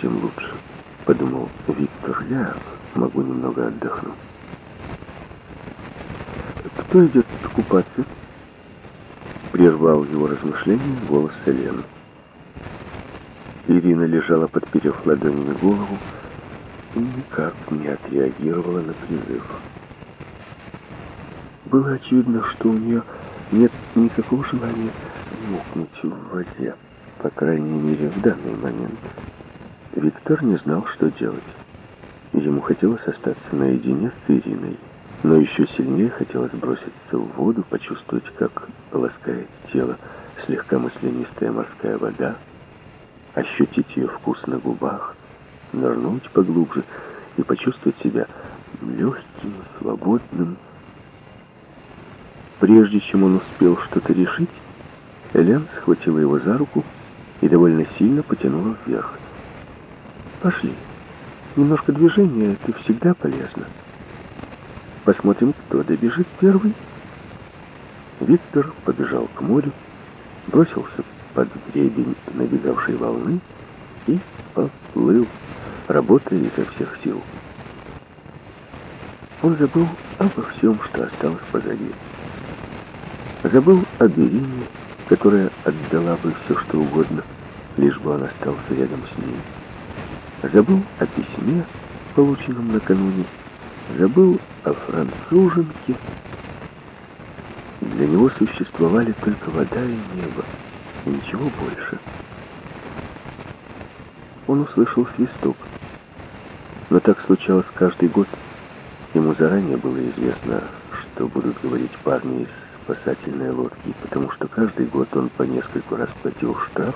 тем лучше, подумал Виктор. Я могу немного отдохнуть. Кто идет купаться? Прервал его размышления голос Елены. Ирина лежала, подперев ладонями голову, и никак не отреагировала на призыв. Было очевидно, что у нее нет никакого желания мокнуть в воде, по крайней мере, в данный момент. Виктор не знал, что делать. Ему хотелось остаться наедине с Ириной, но еще сильнее хотелось броситься в воду, почувствовать, как ласкает тело слегка маслянистая морская вода, ощутить ее вкус на губах, нырнуть поглубже и почувствовать себя легким, свободным. Прежде чем он успел что-то решить, Элен схватила его за руку и довольно сильно потянула вверх. «Пошли. Немножко движения — это всегда полезно. Посмотрим, кто добежит первый». Виктор побежал к морю, бросился под гребень набегавшей волны и поплыл, работая изо всех сил. Он забыл обо всем, что осталось позади. Забыл о Берине, которая отдала бы все, что угодно, лишь бы он остался рядом с ней. Забыл о письме, полученном накануне. Забыл о француженке. Для него существовали только вода и небо, и ничего больше. Он услышал свисток. Но так случалось каждый год. Ему заранее было известно, что будут говорить парни из спасательной лодки, потому что каждый год он по нескольку раз платил штраф,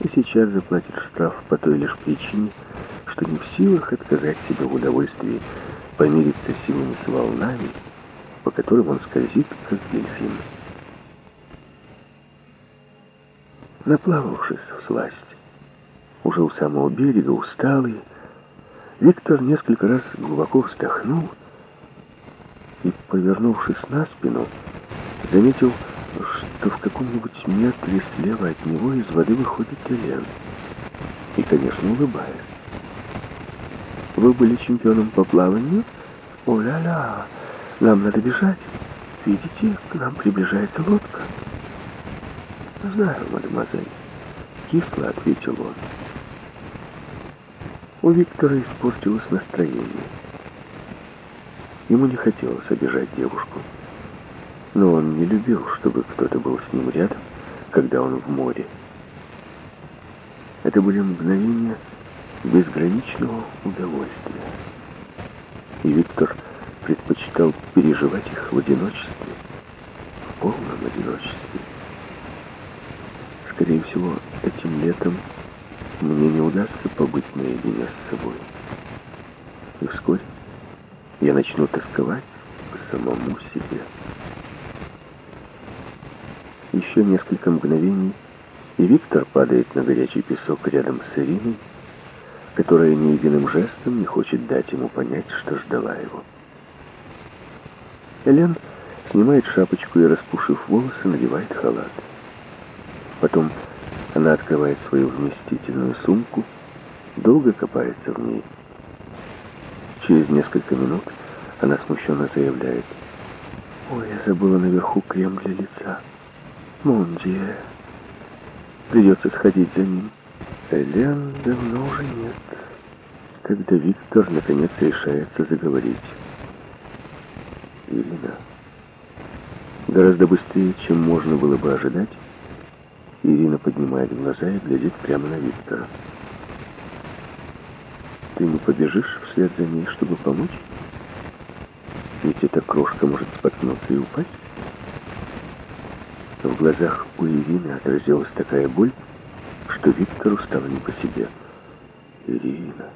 и сейчас заплатит штраф по той лишь причине, что не в силах отказать себе в удовольствии помириться с волнами, по которым он скользит, как дельфин. Наплававшись в сласть, уже у самого берега, усталый, Виктор несколько раз глубоко вздохнул и, повернувшись на спину, заметил, что в каком-нибудь метре слева от него из воды выходит Элен. И, конечно, улыбаясь. «Вы были чемпионом по плаванию? О-ля-ля! Нам надо бежать. Видите, к нам приближается лодка». «Знаю, мадемуазель», — кисло ответил он. У Виктора испортилось настроение. Ему не хотелось обижать девушку. Но он не любил, чтобы кто-то был с ним рядом, когда он в море. Это были мгновения безграничного удовольствия. И Виктор предпочитал переживать их в одиночестве, в полном одиночестве. Скорее всего, этим летом мне не удастся побыть наедине с собой. И вскоре я начну тосковать по самому себе. Еще несколько мгновений, и Виктор падает на горячий песок рядом с Ириной, которая ни единым жестом не хочет дать ему понять, что ждала его. Элен снимает шапочку и, распушив волосы, надевает халат. Потом она открывает свою вместительную сумку, долго копается в ней. Через несколько минут она смущенно заявляет, «Ой, я забыла наверху крем для лица». Мундия. Придется сходить за ним. Элен давно уже нет. Когда Виктор наконец решается заговорить. Ирина. Гораздо быстрее, чем можно было бы ожидать, Ирина поднимает глаза и глядит прямо на Виктора. Ты не побежишь вслед за ней, чтобы помочь? Ведь эта крошка может споткнуться и упасть. В глазах у Ирины отразилась такая боль, что Виктору стало не по себе. «Ирина,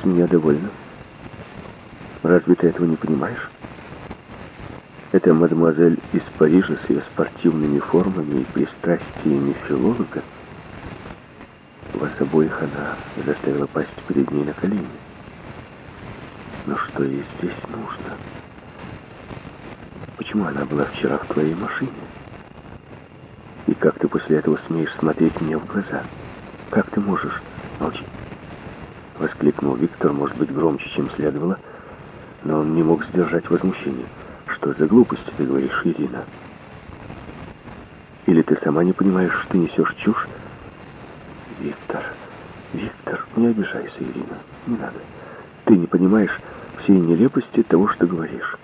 с меня довольно. Разве ты этого не понимаешь? Это мадемуазель из Парижа с ее спортивными формами и пристрастиями филолога. Вас обоих она заставила пасть перед ней на колени. Но что ей здесь нужно? Почему она была вчера в твоей машине?» И как ты после этого смеешь смотреть мне в глаза? Как ты можешь? Молчи. Воскликнул Виктор, может быть, громче, чем следовало, но он не мог сдержать возмущение. Что за глупости ты говоришь, Ирина? Или ты сама не понимаешь, что ты несешь чушь? Виктор, Виктор, не обижайся, Ирина, не надо. Ты не понимаешь всей нелепости того, что говоришь.